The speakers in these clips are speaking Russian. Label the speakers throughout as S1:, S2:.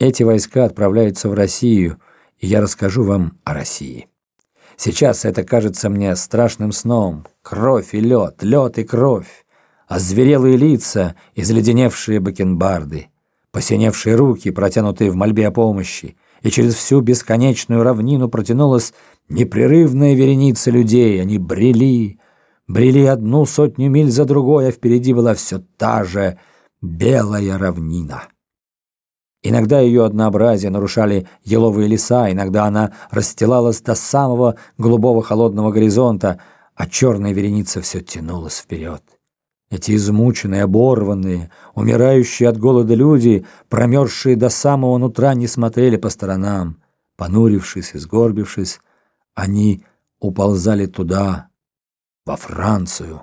S1: Эти войска отправляются в Россию, и я расскажу вам о России. Сейчас это кажется мне страшным сном. Кровь и лед, лед и кровь. Озверелые лица и заледеневшие бакенбарды. Посиневшие руки, протянутые в мольбе о помощи. И через всю бесконечную равнину протянулась непрерывная вереница людей. Они брели, брели одну сотню миль за другой, а впереди была все та же белая равнина. Иногда ее однообразие нарушали еловые леса, иногда она расстилалась до самого голубого холодного горизонта, а черная вереница все тянулась вперед. Эти измученные, оборванные, умирающие от голода люди, промерзшие до самого нутра, не смотрели по сторонам. Понурившись и сгорбившись, они уползали туда, во Францию,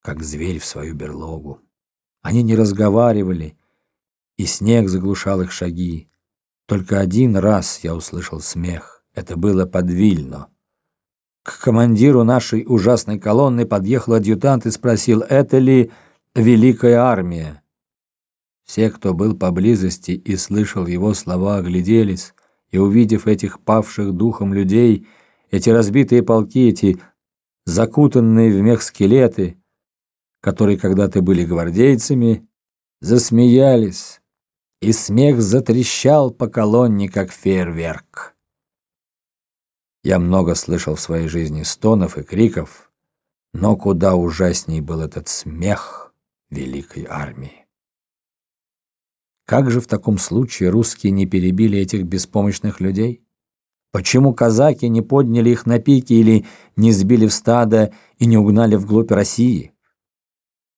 S1: как зверь в свою берлогу. Они не разговаривали, и снег заглушал их шаги. Только один раз я услышал смех. Это было под Вильно. К командиру нашей ужасной колонны подъехал адъютант и спросил, это ли великая армия. Все, кто был поблизости и слышал его слова, огляделись, и, увидев этих павших духом людей, эти разбитые полки, эти закутанные в мех скелеты, которые когда-то были гвардейцами, засмеялись, и смех затрещал по колонне, как фейерверк. Я много слышал в своей жизни стонов и криков, но куда ужасней был этот смех великой армии. Как же в таком случае русские не перебили этих беспомощных людей? Почему казаки не подняли их на пики или не сбили в стадо и не угнали вглубь России?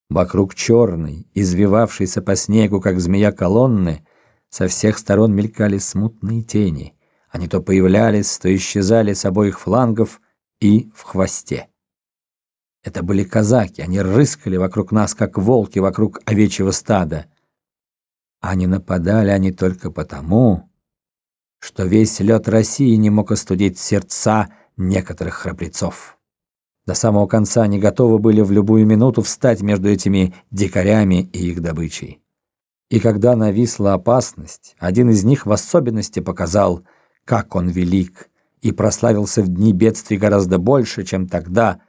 S1: Вокруг черной, извивавшейся по снегу, как змея колонны, со всех сторон мелькали смутные тени. Они то появлялись, то исчезали с обоих флангов и в хвосте. Это были казаки, они рыскали вокруг нас, как волки вокруг овечьего стада. Не нападали они только потому, что весь лед России не мог остудить сердца некоторых храбрецов. До самого конца они готовы были в любую минуту встать между этими дикарями и их добычей. И когда нависла опасность, один из них в особенности показал, как он велик, и прославился в дни бедствий гораздо больше, чем тогда,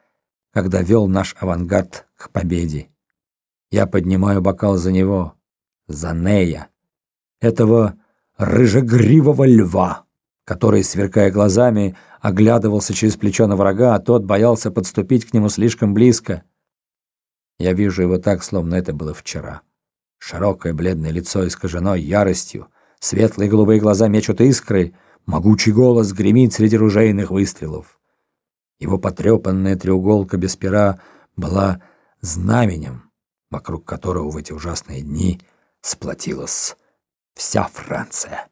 S1: когда вел наш авангард к победе. Я поднимаю бокал за него, за Нея, этого рыжегривого льва который, сверкая глазами, оглядывался через плечо на врага, а тот боялся подступить к нему слишком близко. Я вижу его так, словно это было вчера. Широкое бледное лицо искажено яростью, светлые голубые глаза мечут искры, могучий голос гремит среди ружейных выстрелов. Его потрепанная треуголка без пера была знаменем, вокруг которого в эти ужасные дни сплотилась вся Франция.